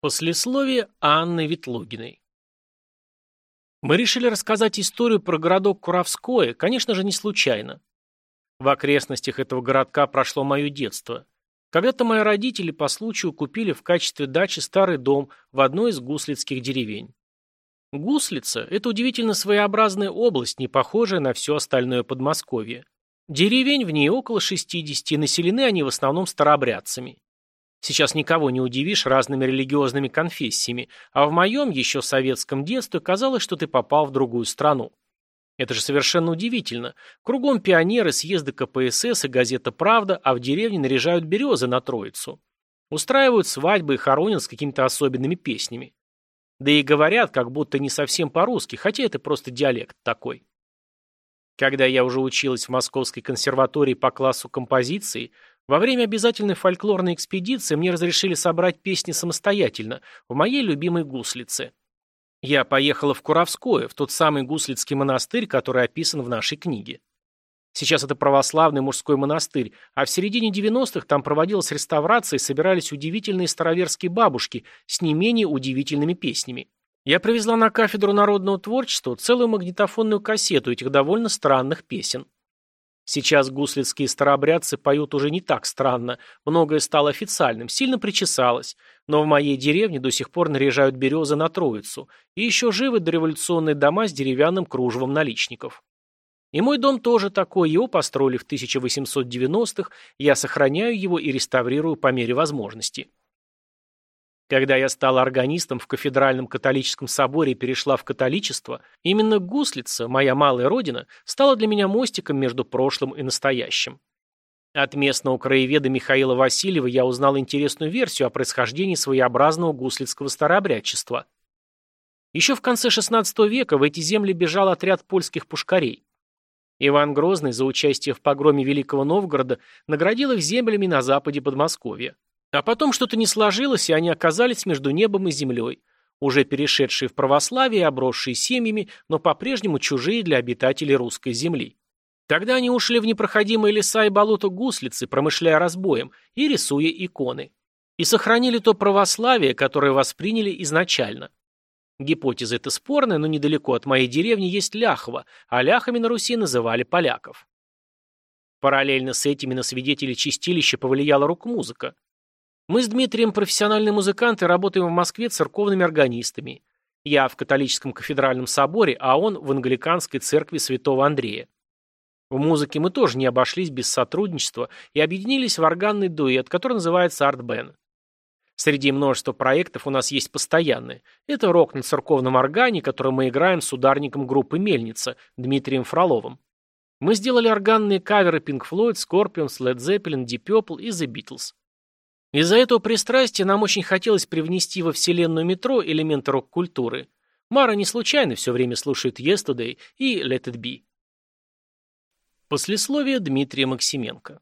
Послесловие Анны Ветлугиной Мы решили рассказать историю про городок Куровское, конечно же, не случайно. В окрестностях этого городка прошло мое детство. Когда-то мои родители по случаю купили в качестве дачи старый дом в одной из гуслицких деревень. Гуслица – это удивительно своеобразная область, не похожая на все остальное Подмосковье. Деревень в ней около 60, и населены они в основном старообрядцами. Сейчас никого не удивишь разными религиозными конфессиями, а в моем еще советском детстве казалось, что ты попал в другую страну. Это же совершенно удивительно. Кругом пионеры, съезды КПСС и газета «Правда», а в деревне наряжают березы на Троицу. Устраивают свадьбы и хоронят с какими-то особенными песнями. Да и говорят, как будто не совсем по-русски, хотя это просто диалект такой. Когда я уже училась в Московской консерватории по классу композиции, во время обязательной фольклорной экспедиции мне разрешили собрать песни самостоятельно в моей любимой гуслице. Я поехала в Куровское, в тот самый гуслицкий монастырь, который описан в нашей книге. Сейчас это православный мужской монастырь, а в середине 90-х там проводилась реставрация и собирались удивительные староверские бабушки с не менее удивительными песнями. Я привезла на кафедру народного творчества целую магнитофонную кассету этих довольно странных песен. Сейчас гуслицкие старообрядцы поют уже не так странно, многое стало официальным, сильно причесалось, но в моей деревне до сих пор наряжают березы на Троицу, и еще живы дореволюционные дома с деревянным кружевом наличников. И мой дом тоже такой, его построили в 1890-х, я сохраняю его и реставрирую по мере возможности. Когда я стала органистом в кафедральном католическом соборе и перешла в католичество, именно Гуслица, моя малая родина, стала для меня мостиком между прошлым и настоящим. От местного краеведа Михаила Васильева я узнал интересную версию о происхождении своеобразного гуслицкого старообрядчества. Еще в конце XVI века в эти земли бежал отряд польских пушкарей. Иван Грозный за участие в погроме Великого Новгорода наградил их землями на западе Подмосковья. А потом что-то не сложилось, и они оказались между небом и землей, уже перешедшие в православие обросшие семьями, но по-прежнему чужие для обитателей русской земли. Тогда они ушли в непроходимые леса и болота гуслицы, промышляя разбоем и рисуя иконы. И сохранили то православие, которое восприняли изначально. Гипотеза эта спорная, но недалеко от моей деревни есть Ляхово, а ляхами на Руси называли поляков. Параллельно с этими на свидетелей чистилища повлияла рок-музыка. Мы с Дмитрием профессиональные музыканты, работаем в Москве церковными органистами. Я в католическом кафедральном соборе, а он в англиканской церкви святого Андрея. В музыке мы тоже не обошлись без сотрудничества и объединились в органный дуэт, который называется «Артбен». Среди множества проектов у нас есть постоянные. Это рок на церковном органе, который мы играем с ударником группы «Мельница» Дмитрием Фроловым. Мы сделали органные каверы Pink Floyd, Scorpions, Led Zeppelin, Deep Purple и The Beatles. Из-за этого пристрастия нам очень хотелось привнести во вселенную метро элементы рок-культуры. Мара не случайно все время слушает Yesterday и Let It Be. Послесловие Дмитрия Максименко.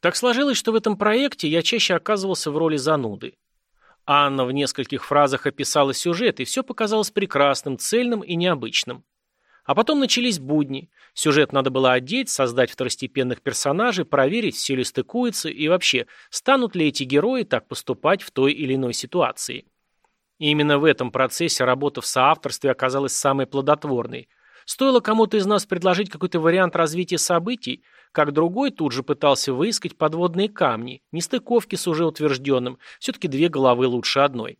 Так сложилось, что в этом проекте я чаще оказывался в роли зануды. Анна в нескольких фразах описала сюжет, и все показалось прекрасным, цельным и необычным. А потом начались будни. Сюжет надо было одеть, создать второстепенных персонажей, проверить, все ли стыкуется и вообще, станут ли эти герои так поступать в той или иной ситуации. И именно в этом процессе работа в соавторстве оказалась самой плодотворной. Стоило кому-то из нас предложить какой-то вариант развития событий, как другой тут же пытался выискать подводные камни, нестыковки с уже утвержденным, все-таки две головы лучше одной.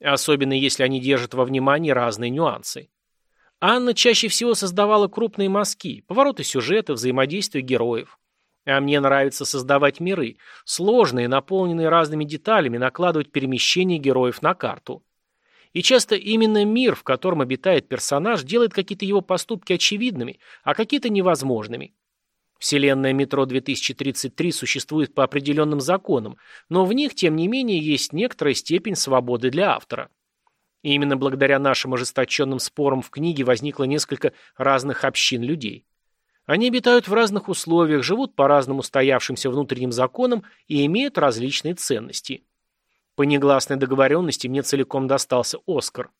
Особенно если они держат во внимании разные нюансы. Анна чаще всего создавала крупные мазки, повороты сюжета, взаимодействие героев. А мне нравится создавать миры, сложные, наполненные разными деталями, накладывать перемещение героев на карту. И часто именно мир, в котором обитает персонаж, делает какие-то его поступки очевидными, а какие-то невозможными. Вселенная Метро 2033 существует по определенным законам, но в них, тем не менее, есть некоторая степень свободы для автора. И именно благодаря нашим ожесточенным спорам в книге возникло несколько разных общин людей. Они обитают в разных условиях, живут по разным устоявшимся внутренним законам и имеют различные ценности. По негласной договоренности мне целиком достался Оскар.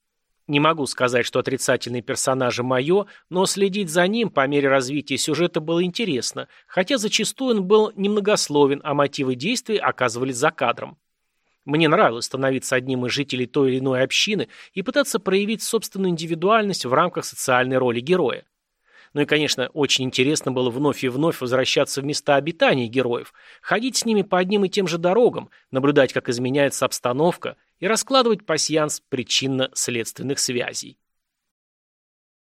Не могу сказать, что отрицательные персонажи мое, но следить за ним по мере развития сюжета было интересно, хотя зачастую он был немногословен, а мотивы действий оказывались за кадром. Мне нравилось становиться одним из жителей той или иной общины и пытаться проявить собственную индивидуальность в рамках социальной роли героя. Ну и, конечно, очень интересно было вновь и вновь возвращаться в места обитания героев, ходить с ними по одним и тем же дорогам, наблюдать, как изменяется обстановка, и раскладывать пасьянс причинно-следственных связей.